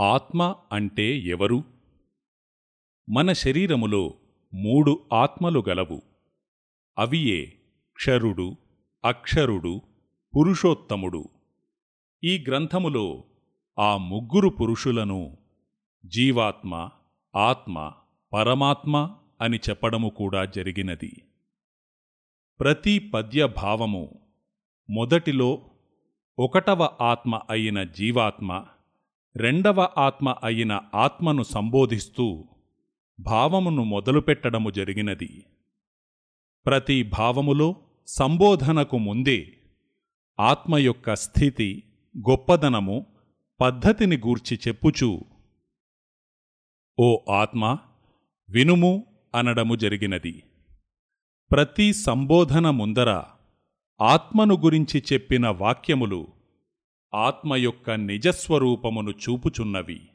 ఆత్మ అంటే ఎవరు? మన శరీరములో మూడు ఆత్మలు గలవు. అవియే క్షరుడు అక్షరుడు పురుషోత్తముడు. ఈ గ్రంథములో ఆ ముగ్గురు పురుషులను జీవాత్మ ఆత్మ పరమాత్మ అని చెప్పడము కూడా జరిగినది. ప్రతి పద్య భావము మొదటిలో ఒకటవ ఆత్మ అయిన జీవాత్మ రెండవ ఆత్మ అయిన ఆత్మను సంబోధిస్తూ భావమును మొదలుపెట్టడము జరిగినది. ప్రతి భావములో సంబోధనకు ముందే ఆత్మ యొక్క స్థితి గొప్పదనము పద్ధతిని గూర్చి చెప్పుచూ ఓ ఆత్మ వినుము అనడము జరిగినది. ప్రతి సంబోధన ముందర ఆత్మను గురించి చెప్పిన వాక్యములు ఆత్మ యొక్క నిజస్వరూపమును చూపుచున్నవి.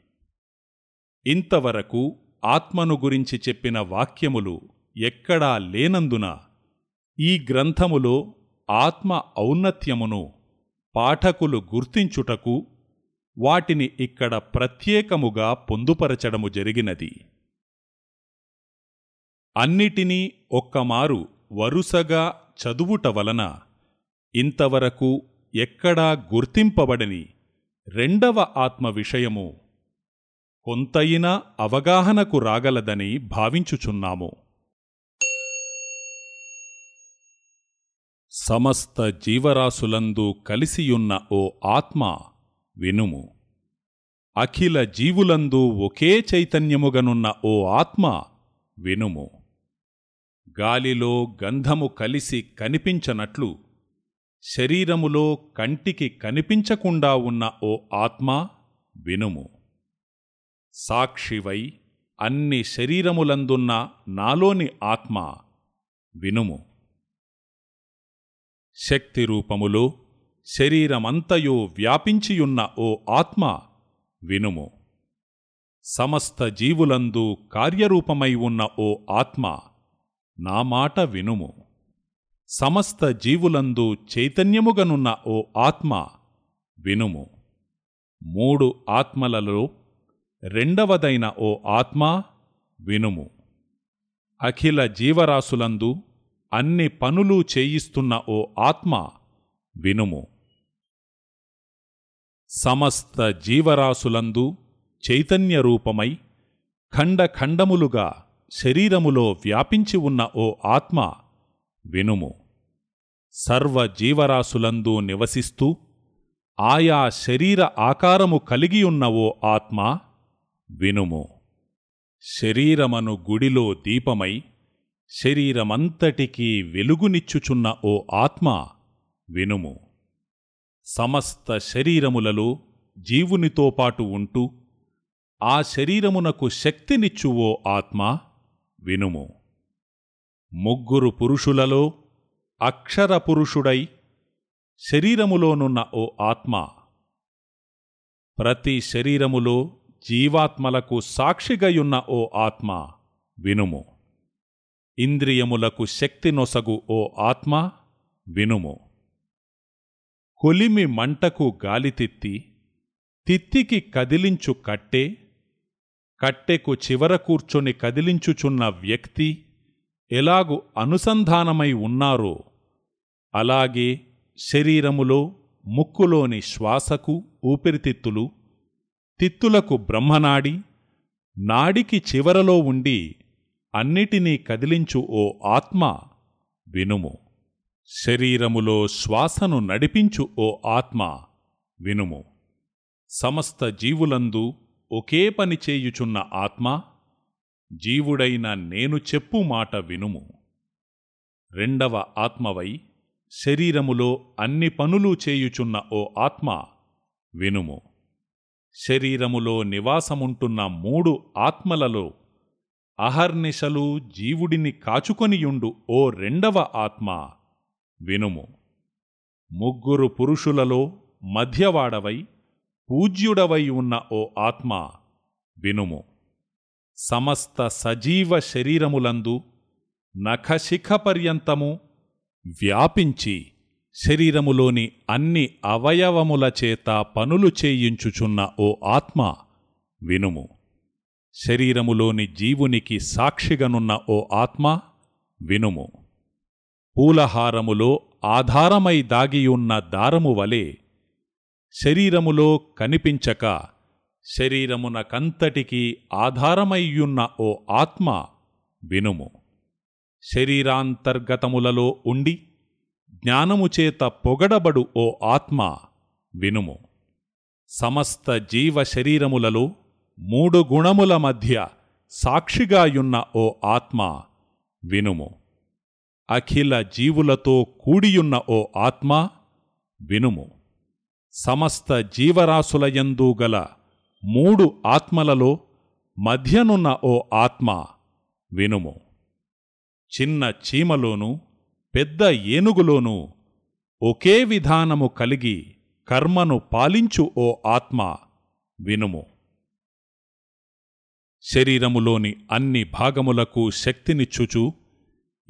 ఇంతవరకు ఆత్మను గురించి చెప్పిన వాక్యములు ఎక్కడా లేనందున ఈ గ్రంథములో ఆత్మ ఔన్నత్యమును పాఠకులు గుర్తించుటకు వాటిని ఇక్కడ ప్రత్యేకముగా పొందుపరచడము జరిగినది. అన్నిటినీ ఒక్కమారు వరుసగా చదువుట వలన ఇంతవరకు ఎక్కడా గుర్తింపబడని రెండవ ఆత్మ విషయము కొంతయినా అవగాహనకు రాగలదని భావించుచున్నాము. సమస్త జీవరాశులందు కలిసియున్న ఓ ఆత్మ వినుము. అఖిల జీవులందు ఒకే చైతన్యముగనున్న ఓ ఆత్మ వినుము. గాలిలో గంధము కలిసి కనిపించనట్లు శరీరములో కంటికి కనిపించకుండా ఉన్న ఓ ఆత్మ వినుము. సాక్షివై అన్ని శరీరములందున్న నాలోని ఆత్మ వినుము. శక్తి రూపములో శరీరమంతయో వ్యాపించియున్న ఓ ఆత్మ వినుము. సమస్త జీవులందు కార్యరూపమై ఉన్న ఓ ఆత్మ నా మాట వినుము. సమస్త జీవులందు చైతన్యముగనున్న ఓ ఆత్మ వినుము. మూడు ఆత్మలలో రెండవదైన ఓ ఆత్మ వినుము. అఖిల జీవరాశులందు అన్ని పనులు చేయిస్తున్న ఓ ఆత్మ వినుము. సమస్త జీవరాశులందు చైతన్యరూపమై ఖండఖండములుగా శరీరములో వ్యాపించి ఉన్న ఓ ఆత్మ వినుము. సర్వ జీవరాశులందు నివసిస్తూ ఆయా శరీర ఆకారము కలిగియున్న ఓ ఆత్మ వినుము. శరీరమను గుడిలో దీపమై శరీరమంతటికీ వెలుగునిచ్చుచున్న ఓ ఆత్మ వినుము. సమస్త శరీరములలో జీవునితో పాటు ఉంటూ ఆ శరీరమునకు శక్తినిచ్చు ఓ ఆత్మ వినుము. ముగ్గురు పురుషులలో అక్షర పురుషుడై శరీరములోనున్న ఓ ఆత్మ. ప్రతి శరీరములో జీవాత్మలకు సాక్షిగయున్న ఓ ఆత్మ వినుము. ఇంద్రియములకు శక్తి నొసగు ఓ ఆత్మ వినుము. కొలిమి మంటకు గాలితిత్తి తిత్తికి కదిలించు కట్టె కట్టెకు చివర కూర్చొని కదిలించుచున్న వ్యక్తి ఎలాగు అనుసంధానమై ఉన్నారో అలాగే శరీరములో ముక్కులోని శ్వాసకు ఊపిరితిత్తులు తిత్తులకు బ్రహ్మనాడి నాడికి చివరలో ఉండి అన్నిటినీ కదిలించు ఓ ఆత్మ వినుము. శరీరములో శ్వాసను నడిపించు ఓ ఆత్మ వినుము. సమస్త జీవులందు ఒకే పని చేయుచున్న ఆత్మ జీవుడైన నేను చెప్పు మాట వినుము. రెండవ ఆత్మవై శరీరములో అన్ని పనులు చేయుచున్న ఓ ఆత్మ వినుము. శరీరములో నివాసముంటున్న మూడు ఆత్మలలో అహర్నిశలు జీవుడిని కాచుకొనియుండు ఓ రెండవ ఆత్మ వినుము. ముగ్గురు పురుషులలో మధ్యవాడవై పూజ్యుడవై ఉన్న ఓ ఆత్మ వినుము. సమస్త సజీవ శరీరములందు నఖశిఖపర్యంతము వ్యాపించి శరీరములోని అన్ని అవయవముల చేత పనులు చేయించుచున్న ఓ ఆత్మ వినుము. శరీరములోని జీవునికి సాక్షిగనున్న ఓ ఆత్మ వినుము. పూలహారములో ఆధారమై దాగియున్న దారము వలె శరీరములో కనిపించక శరీరమునకంతటికీ ఆధారమయ్యున్న ఓ ఆత్మ వినుము. శరీరాంతర్గతములలో ఉండి జ్ఞానముచేత పొగడబడు ఓ ఆత్మ వినుము. సమస్త జీవ శరీరములలో మూడు గుణముల మధ్య సాక్షిగాయున్న ఓ ఆత్మ వినుము. అఖిల జీవులతో కూడియున్న ఓ ఆత్మ వినుము. సమస్త జీవరాశులయందు గల మూడు ఆత్మలలో మధ్యనున్న ఓ ఆత్మ వినుము. చిన్న చీమలోనూ పెద్ద ఏనుగులోనూ ఒకే విధానము కలిగి కర్మను పాలించు ఓ ఆత్మ వినుము. శరీరములోని అన్ని భాగములకు శక్తినిచ్చుచు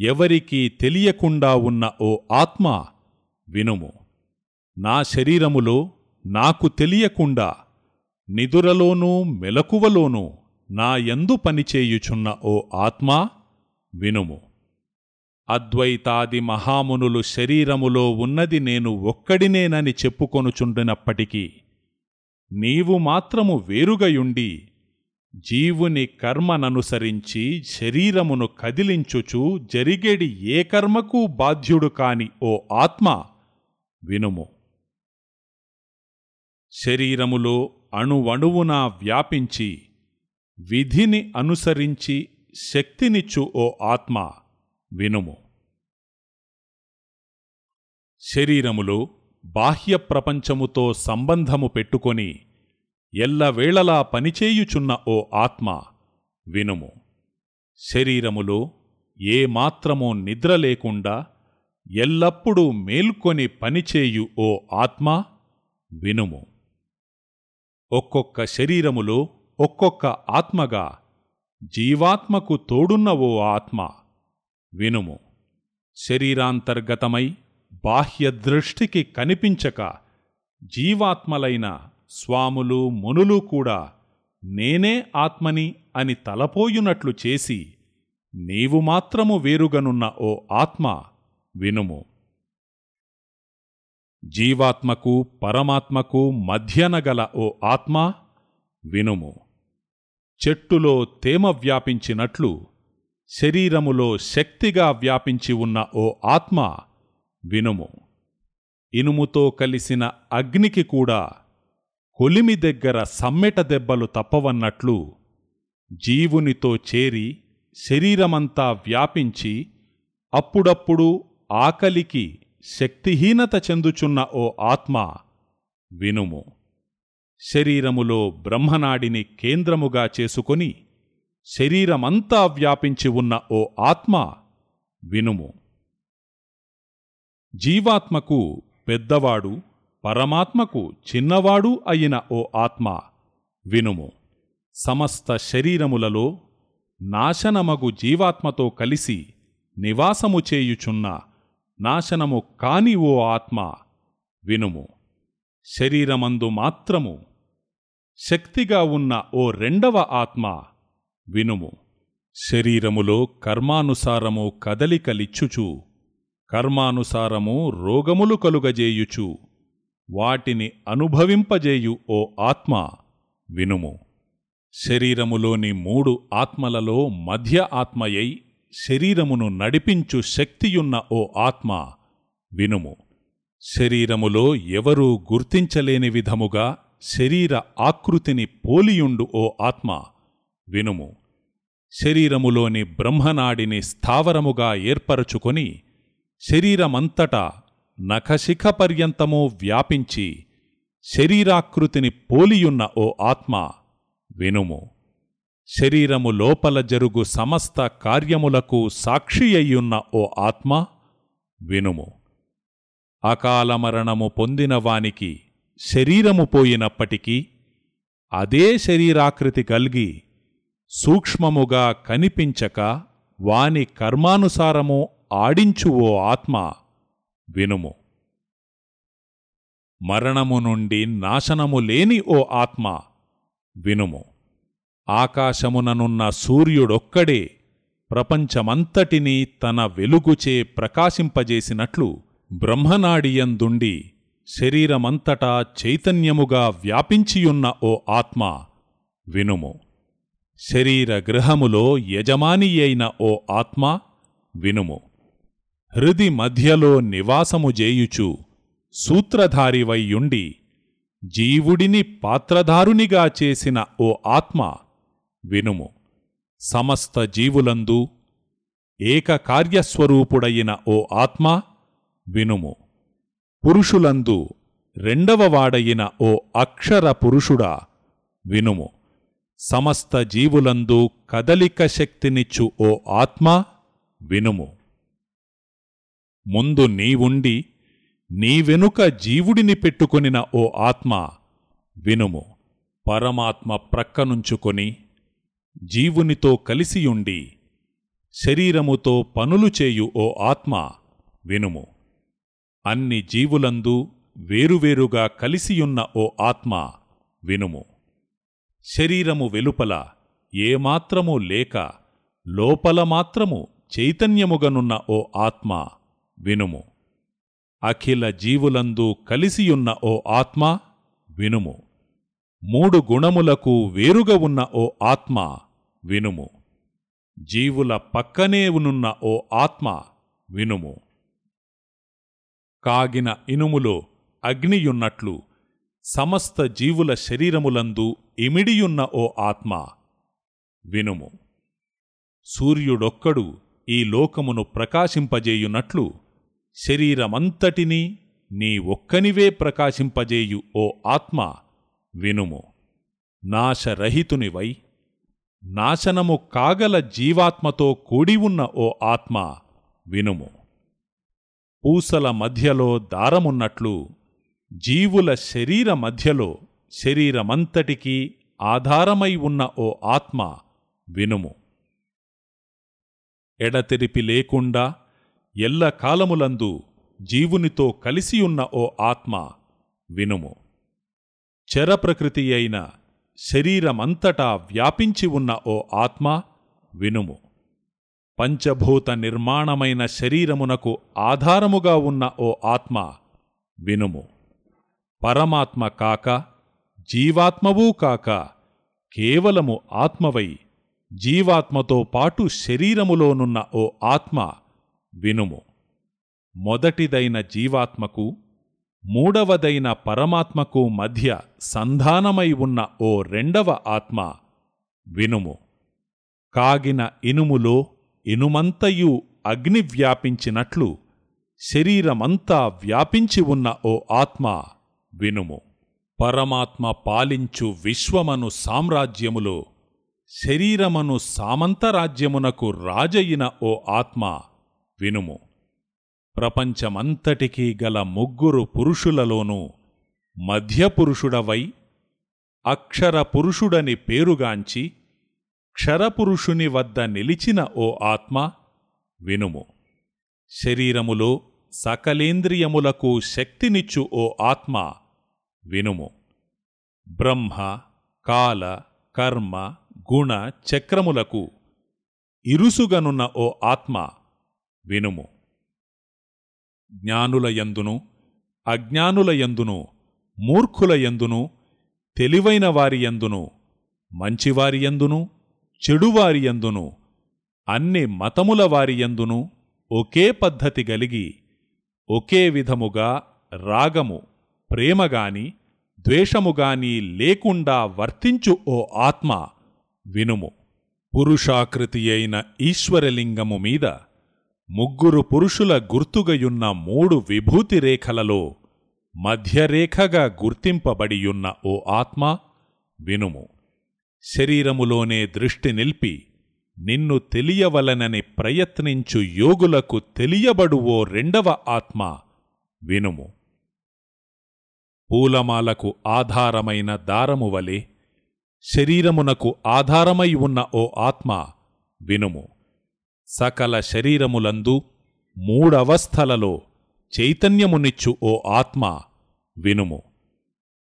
ఎవరికీ తెలియకుండా ఉన్న ఓ ఆత్మ వినుము. నా శరీరములో నాకు తెలియకుండా నిదురలోనూ మెలకువలోనూ నా యందు పనిచేయుచున్న ఓ ఆత్మ వినుము. అద్వైతాది మహామునులు శరీరములో ఉన్నది నేను ఒక్కడినేనని చెప్పుకొనుచుండినప్పటికీ నీవు మాత్రము వేరుగయుండి జీవుని కర్మననుసరించి శరీరమును కదిలించుచు జరిగేడి ఏ కర్మకు బాధ్యుడు కాని ఓ ఆత్మ వినుము. శరీరములో అణువణువునా వ్యాపించి విధిని అనుసరించి శక్తినిచ్చు ఓ ఆత్మ వినుము. శరీరములో బాహ్య ప్రపంచముతో సంబంధము పెట్టుకొని ఎల్లవేళలా పనిచేయుచున్న ఓ ఆత్మ వినుము. శరీరములో ఏ మాత్రమూ నిద్ర లేకుండా ఎల్లప్పుడూ మేల్కొని పనిచేయు ఓ ఆత్మ వినుము. ఒక్కొక్క శరీరములో ఒక్కొక్క ఆత్మగా జీవాత్మకు తోడున్న ఓ ఆత్మ. వినుము. శరీరాంతర్గతమై బాహ్య దృష్టికి కనిపించక జీవాత్మలైన స్వాములు మునులు కూడా నేనే ఆత్మని అని తలపోయునట్లు చేసి నీవు మాత్రము వేరుగనున్న ఓ ఆత్మ. వినుము. జీవాత్మకు పరమాత్మకు మధ్యనగల ఓ ఆత్మ వినుము. చెట్టులో తేమ వ్యాపించినట్లు శరీరములో శక్తిగా వ్యాపించి ఉన్న ఓ ఆత్మ వినుము. ఇనుముతో కలిసిన అగ్నికి కూడా కొలిమి దగ్గర సమ్మెట దెబ్బలు తప్పవన్నట్లు జీవునితో చేరి శరీరమంతా వ్యాపించి అప్పుడప్పుడు ఆకలికి శక్తిహీనత చెందుచున్న ఓ ఆత్మ వినుము. శరీరములో బ్రహ్మనాడిని కేంద్రముగా చేసుకొని శరీరమంతా వ్యాపించి ఉన్న ఓ ఆత్మ వినుము. జీవాత్మకు పెద్దవాడు పరమాత్మకు చిన్నవాడు అయిన ఓ ఆత్మ వినుము. సమస్త శరీరములలో నాశనమగు జీవాత్మతో కలిసి నివాసము చేయుచున్న నాశనము కాని ఓ ఆత్మ వినుము. శరీరమందు మాత్రము శక్తిగా ఉన్న ఓ రెండవ ఆత్మ వినుము. శరీరములో కర్మానుసారము కదలికలిచ్చుచు కర్మానుసారము రోగములు కలుగజేయుచు వాటిని అనుభవింపజేయు ఓ ఆత్మ వినుము. శరీరములోని మూడు ఆత్మలలో మధ్య ఆత్మయై శరీరమును నడిపించు శక్తియున్న ఓ ఆత్మ వినుము. శరీరములో ఎవరూ గుర్తించలేని విధముగా శరీర ఆకృతిని పోలియుండు ఓ ఆత్మ వినుము. శరీరములోని బ్రహ్మనాడిని స్థావరముగా ఏర్పరచుకొని శరీరమంతటా నఖశిఖ పర్యంతమూ వ్యాపించి శరీరాకృతిని పోలియున్న ఓ ఆత్మ వినుము. శరీరము లోపల జరుగు సమస్త కార్యములకు సాక్షి అయ్యున్న ఓ ఆత్మ వినుము. అకాలమరణము పొందిన వానికి శరీరము పోయినప్పటికీ అదే శరీరాకృతి కల్గి సూక్ష్మముగా కనిపించక వాని కర్మానుసారము ఆడించు ఓ ఆత్మ వినుము. మరణము నుండి నాశనము లేని ఓ ఆత్మ వినుము. ఆకాశముననున్న సూర్యుడొక్కడే ప్రపంచమంతటినీ తన వెలుగుచే ప్రకాశింపజేసినట్లు బ్రహ్మనాడియందుండి శరీరమంతటా చైతన్యముగా వ్యాపించియున్న ఓ ఆత్మ వినుము. శరీర గృహములో యజమాని అయిన ఓ ఆత్మ వినుము. హృది మధ్యలో నివాసము జేయుచు సూత్రధారివైయుండి జీవుడిని పాత్రధారునిగా చేసిన ఓ ఆత్మ వినుము. సమస్త జీవులందు ఏకకార్యస్వరూపుడైన ఓ ఆత్మ వినుము. పురుషులందు రెండవవాడైన ఓ అక్షర పురుషుడా వినుము. సమస్త జీవులందు కదలిక శక్తినిచ్చు ఓ ఆత్మ వినుము. ముందు నీవుండి నీ వెనుక జీవుడిని పెట్టుకొనిన ఓ ఆత్మ వినుము. పరమాత్మ ప్రక్కనుంచుకొని జీవునితో కలిసియుండి శరీరముతో పనులు చేయు ఓ ఆత్మ వినుము. అన్ని జీవులందు వేరువేరుగా కలిసియున్న ఓ ఆత్మ వినుము. శరీరము వెలుపల ఏమాత్రము లేక లోపల మాత్రము చైతన్యముగనున్న ఓ ఆత్మ వినుము. అఖిల జీవులందు కలిసియున్న ఓ ఆత్మ వినుము. మూడు గుణములకు వేరుగా ఉన్న ఓ ఆత్మ వినుము. జీవుల పక్కనే ఉనున్న ఓ ఆత్మ వినుము. కాగిన ఇనుములో అగ్నియున్నట్లు సమస్త జీవుల శరీరములందు ఇమిడియున్న ఓ ఆత్మ వినుము. సూర్యుడొక్కడు ఈ లోకమును ప్రకాశింపజేయునట్లు శరీరమంతటినీ నీ ఒక్కనివే ప్రకాశింపజేయు ఓ ఆత్మ వినుము. నాశరహితునివై నాశనము కాగల జీవాత్మతో కూడి ఉన్న ఓ ఆత్మ వినుము. పూసల మధ్యలో దారమున్నట్లు జీవుల శరీర మధ్యలో శరీరమంతటికీ ఆధారమై ఉన్న ఓ ఆత్మ వినుము. ఎడతెరిపి లేకుండా ఎల్లకాలములందు జీవునితో కలిసియున్న ఓ ఆత్మ వినుము. చరప్రకృతి అయిన శరీరమంతటా వ్యాపించి ఉన్న ఓ ఆత్మ వినుము. పంచభూత నిర్మాణమైన శరీరమునకు ఆధారముగా ఉన్న ఓ ఆత్మ వినుము. పరమాత్మ కాక జీవాత్మవూ కాక కేవలము ఆత్మవై జీవాత్మతో పాటు శరీరములోనున్న ఓ ఆత్మ వినుము. మొదటిదైన జీవాత్మకు మూడవదైన పరమాత్మకు మధ్య సంధానమై ఉన్న ఓ రెండవ ఆత్మ వినుము. కాగిన ఇనుములో ఇనుమంతయు అగ్ని వ్యాపించినట్లు శరీరమంతా వ్యాపించి ఉన్న ఓ ఆత్మ వినుము. పరమాత్మ పాలించు విశ్వమను సామ్రాజ్యములో శరీరమను సామంతరాజ్యమునకు రాజయిన ఓ ఆత్మ వినుము. ప్రపంచమంతటికీ గల ముగ్గురు పురుషులలోనూ మధ్యపురుషుడవై అక్షర పురుషుడని పేరుగాంచి క్షరపురుషుని వద్ద నిలిచిన ఓ ఆత్మ వినుము. శరీరములో సకలేంద్రియములకు శక్తినిచ్చు ఓ ఆత్మ వినుము. బ్రహ్మ కాల కర్మ గుణ చక్రములకు ఇరుసుగనున్న ఓ ఆత్మ వినుము. జ్ఞానులయందును అజ్ఞానులయందును మూర్ఖులయందును తెలివైన వారియందును మంచివారియందును చెడువారియందును అన్ని మతముల వారియందును ఒకే పద్ధతి గలిగి ఒకే విధముగా రాగము ప్రేమగాని ద్వేషముగాని లేకుండా వర్తించు ఓ ఆత్మ వినుము. పురుషాకృతి అయిన ఈశ్వరలింగము మీద ముగ్గురు పురుషుల గుర్తుగయున్న మూడు విభూతి రేఖలలో మధ్యరేఖగా గుర్తింపబడియున్న ఓ ఆత్మ వినుము. శరీరములోనే దృష్టి నిల్పి నిన్ను తెలియవలనని ప్రయత్నించు యోగులకు తెలియబడువో రెండవ ఆత్మ వినుము. పూలమాలకు ఆధారమైన దారము వలె శరీరమునకు ఆధారమై ఉన్న ఓ ఆత్మ వినుము. సకల శరీరములందు మూడవస్థలలో చైతన్యమునిచ్చు ఓ ఆత్మ వినుము.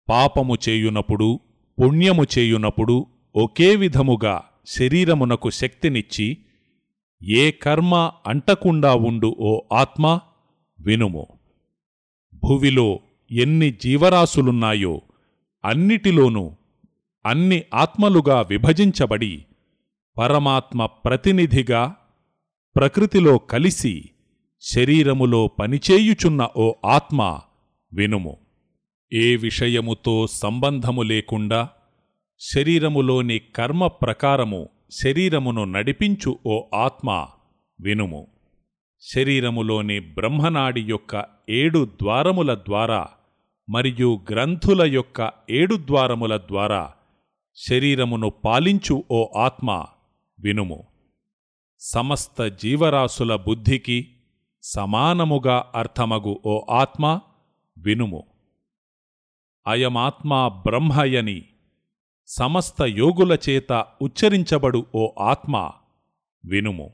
పాపము చేయునప్పుడు పుణ్యము చేయునప్పుడు ఒకే విధముగా శరీరమునకు శక్తినిచ్చి ఏ కర్మ అంటకుండా ఉండు ఓ ఆత్మ వినుము. భువిలో ఎన్ని జీవరాశులున్నాయో అన్నిటిలోనూ అన్ని ఆత్మలుగా విభజించబడి పరమాత్మ ప్రతినిధిగా ప్రకృతిలో కలిసి శరీరములో పనిచేయుచున్న ఓ ఆత్మ వినుము. ఏ విషయముతో సంబంధము లేకుండా శరీరములోని కర్మ ప్రకారము శరీరమును నడిపించు ఓ ఆత్మ వినుము. శరీరములోని బ్రహ్మనాడి యొక్క ఏడు ద్వారముల ద్వారా మరియు గ్రంథుల యొక్క ఏడు ద్వారముల ద్వారా శరీరమును పాలించు ఓ ఆత్మ వినుము. సమస్త జీవరాశుల బుద్ధికి సమానముగా అర్థమగు ఓ ఆత్మ వినుము. అయమాత్మా బ్రహ్మయని సమస్త యోగుల చేత ఉచ్చరించబడు ఓ ఆత్మ వినుము.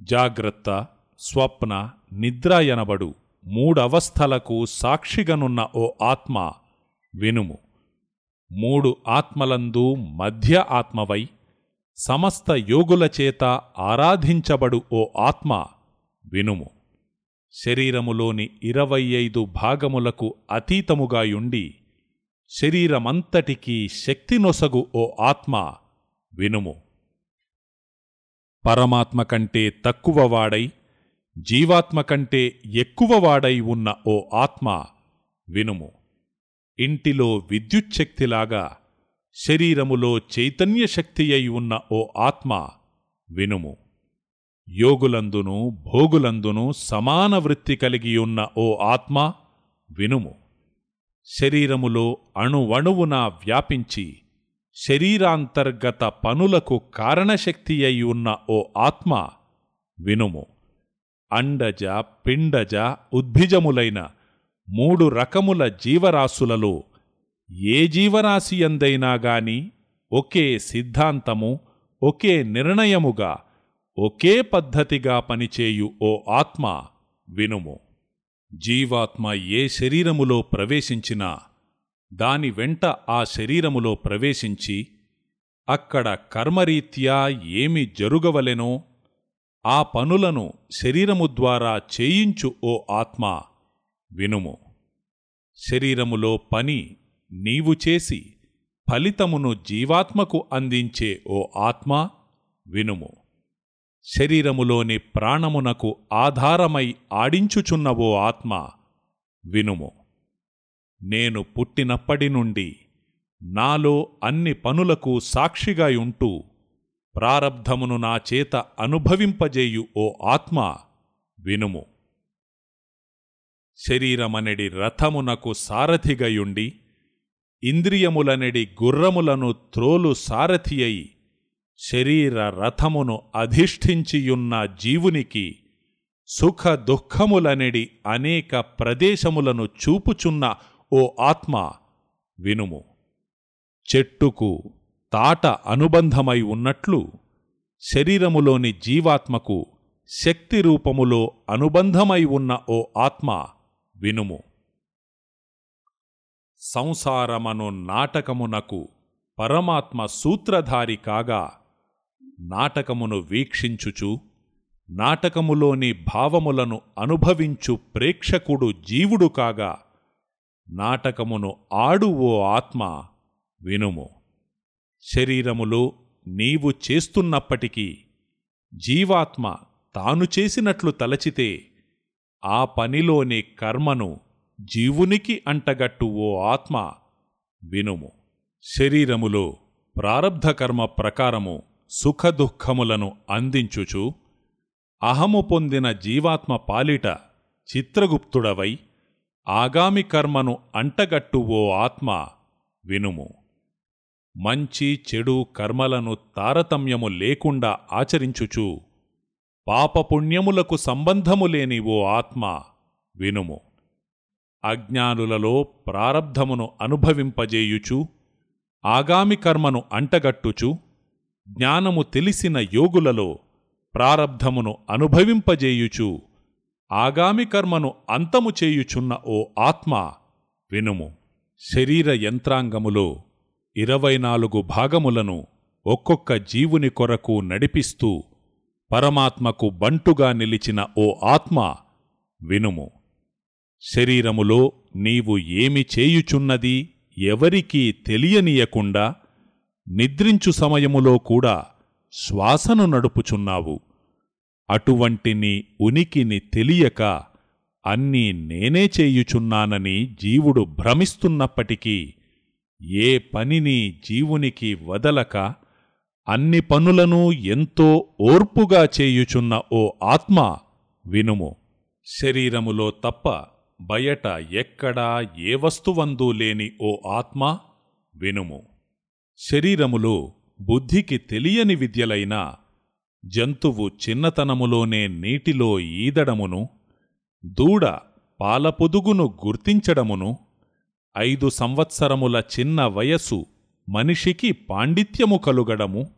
జాగ్రత్త స్వప్న నిద్రాయనబడు మూడవస్థలకు సాక్షిగనున్న ఓ ఆత్మ వినుము. మూడు ఆత్మలందు మధ్య ఆత్మవై సమస్త యోగుల చేత ఆరాధించబడు ఓ ఆత్మ వినుము. శరీరములోని ఇరవై ఐదు భాగములకు అతీతముగాయుండి శరీరమంతటికీ శక్తినొసగు ఓ ఆత్మ వినుము. పరమాత్మ కంటే తక్కువవాడై జీవాత్మ కంటే ఎక్కువవాడై ఉన్న ఓ ఆత్మ వినుము. ఇంటిలో విద్యుచ్ఛక్తిలాగా శరీరములో చైతన్య శక్తి అయి ఉన్న ఓ ఆత్మ వినుము. యోగులందును భోగులందును సమాన వృత్తి కలిగియున్న ఓ ఆత్మ వినుము. శరీరములో అణువణువున వ్యాపించి శరీరాంతర్గత పనులకు కారణశక్తి అయి ఉన్న ఓ ఆత్మ వినుము. అండజ పిండజ ఉద్భిజములైన మూడు రకముల జీవరాశులలో ఏ జీవరాశి ఎందైనా గాని ఒకే సిద్ధాంతము ఒకే నిర్ణయముగా ఒకే పద్ధతిగా పనిచేయు ఓ ఆత్మ వినుము. జీవాత్మ ఏ శరీరములో ప్రవేశించినా దాని వెంట ఆ శరీరములో ప్రవేశించి అక్కడ కర్మరీత్యా ఏమి జరుగవలెనో ఆ పనులను శరీరము ద్వారా చేయించు ఓ ఆత్మ వినుము. శరీరములో పని నీవు చేసి ఫలితమును జీవాత్మకు అందించే ఓ ఆత్మ వినుము. శరీరములోని ప్రాణమునకు ఆధారమై ఆడించుచున్న ఓ ఆత్మ వినుము. నేను పుట్టినప్పటి నుండి నాలో అన్ని పనులకు సాక్షిగా ఉంటూ ప్రారబ్ధమును నా చేత అనుభవింపజేయు ఓ ఆత్మ వినుము. శరీరమనడి రథమునకు సారథిగయుండి ఇంద్రియములనెడి గుర్రములను త్రోలు సారథి అయి శరీర రథమును అధిష్ఠించియున్న జీవునికి సుఖ దుఃఖములనెడి అనేక ప్రదేశములను చూపుచున్న ఓ ఆత్మ వినుము. చెట్టుకు తాట అనుబంధమై ఉన్నట్లు శరీరములోని జీవాత్మకు శక్తి రూపములో అనుబంధమై ఉన్న ఓ ఆత్మ వినుము. సంసారమను నాటకమునకు పరమాత్మ సూత్రధారి కాగా నాటకమును వీక్షించుచు నాటకములోని భావములను అనుభవించు ప్రేక్షకుడు జీవుడు కాగా నాటకమును ఆడు ఓ ఆత్మ వినుము. శరీరములో నీవు చేస్తున్నప్పటికీ జీవాత్మ తాను చేసినట్లు తలచితే ఆ పనిలోని కర్మను జీవునికి అంటగట్టు ఓ ఆత్మ వినుము. శరీరములో ప్రారబ్ధకర్మ ప్రకారము సుఖదుఃఖములను అందించుచు అహము పొందిన జీవాత్మ పాలిట చిత్రగుప్తుడవై ఆగామి కర్మను అంటగట్టు ఓ ఆత్మ వినుము. మంచి చెడు కర్మలను తారతమ్యము లేకుండా ఆచరించుచు పాపపుణ్యములకు సంబంధము లేని ఓ ఆత్మ వినుము. అజ్ఞానులలో ప్రారబ్ధమును అనుభవింపజేయుచు ఆగామి కర్మను అంటగట్టుచు జ్ఞానము తెలిసిన యోగులలో ప్రారబ్ధమును అనుభవింపజేయుచు ఆగామి కర్మను అంతము చేయుచున్న ఓ ఆత్మ వినుము. శరీర యంత్రాంగములో ఇరవై నాలుగు భాగములను ఒక్కొక్క జీవుని కొరకు నడిపిస్తూ పరమాత్మకు బంటుగా నిలిచిన ఓ ఆత్మ వినుము. శరీరములో నీవు ఏమి చేయుచున్నది ఎవరికీ తెలియనీయకుండా నిద్రించు సమయములో కూడా శ్వాసను నడుపుచున్నావు. అటువంటి నీ ఉనికిని తెలియక అన్నీ నేనే చేయుచున్నానని జీవుడు భ్రమిస్తున్నప్పటికీ ఏ పనిని జీవునికి వదలక అన్ని పనులను ఎంతో ఓర్పుగా చేయుచున్న ఓ ఆత్మ వినుము. శరీరములో తప్ప బయట ఎక్కడా ఏ వస్తువందు లేని ఓ ఆత్మ వినుము. శరీరములో బుద్ధికి తెలియని విద్యలైన జంతువు చిన్నతనములోనే నీటిలో ఈదడమును దూడ పాలపొదుగును గుర్తించడమును ఐదు సంవత్సరముల చిన్న వయస్సు మనిషికి పాండిత్యము కలుగడము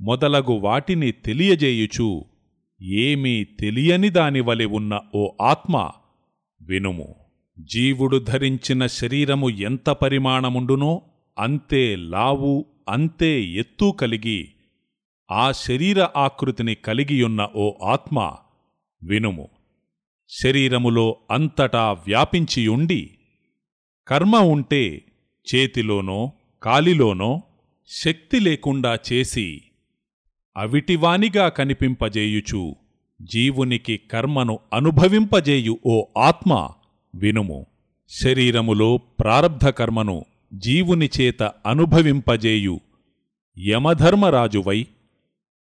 మొదలగు వాటిని తెలియజేయుచు ఏమీ తెలియని దానివలె ఉన్న ఓ ఆత్మ వినుము. జీవుడు ధరించిన శరీరము ఎంత పరిమాణముండునో అంతే లావు అంతే ఎత్తు కలిగి ఆ శరీర ఆకృతిని కలిగియున్న ఓ ఆత్మ వినుము. శరీరములో అంతటా వ్యాపించియుండి కర్మ ఉంటే చేతిలోనో కాలిలోనో శక్తి లేకుండా చేసి అవిటివానిగా కనిపింపజేయుచు జీవునికి కర్మను అనుభవింపజేయు ఓ ఆత్మ వినుము. శరీరములో ప్రారబ్ధ కర్మను జీవుని చేత అనుభవింపజేయు. యమధర్మరాజువై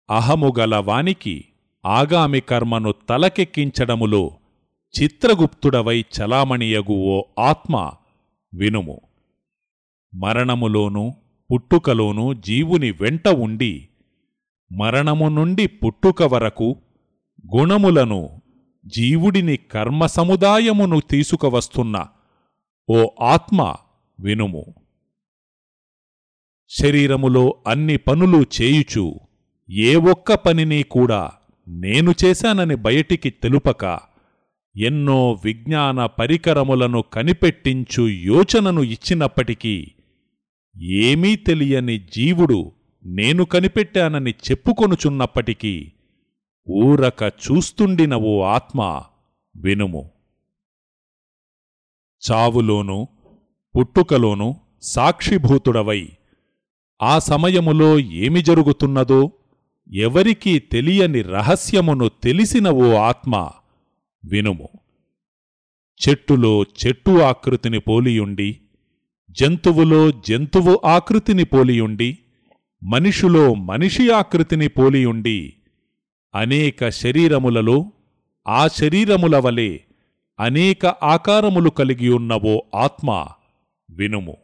అహముగలవానికి ఆగామి కర్మను తలకెక్కించడములో చిత్రగుప్తుడవై చలామణియగు ఓ ఆత్మ వినుము. మరణములోనూ పుట్టుకలోనూ జీవుని వెంట ఉండి మరణము నుండి పుట్టుక వరకు గుణములను జీవుడిని కర్మ సముదాయమును తీసుకువస్తున్న ఓ ఆత్మ వినుము. శరీరములో అన్ని పనులు చేయుచు ఏ ఒక్క పనిని కూడా నేను చేశానని బయటికి తెలుపక ఎన్నో విజ్ఞాన పరికరములను కనిపెట్టించు యోచనను ఇచ్చినప్పటికీ ఏమీ తెలియని జీవుడు నేను కనిపెట్టానని చెప్పుకొనుచున్నప్పటికీ ఊరక చూస్తుండిన ఓ ఆత్మ వినుము. చావులోనూ పుట్టుకలోనూ సాక్షిభూతుడవై ఆ సమయములో ఏమి జరుగుతున్నదో ఎవరికీ తెలియని రహస్యమును తెలిసిన ఓ ఆత్మ వినుము. చెట్టులో చెట్టు ఆకృతిని పోలియుండి జంతువులో జంతువు ఆకృతిని పోలియుండి మనిషిలో మనిషి ఆకృతిని పోలియుండి అనేక శరీరములలో ఆ శరీరముల వలె అనేక ఆకారములు కలిగియున్నవో ఆత్మ వినుము.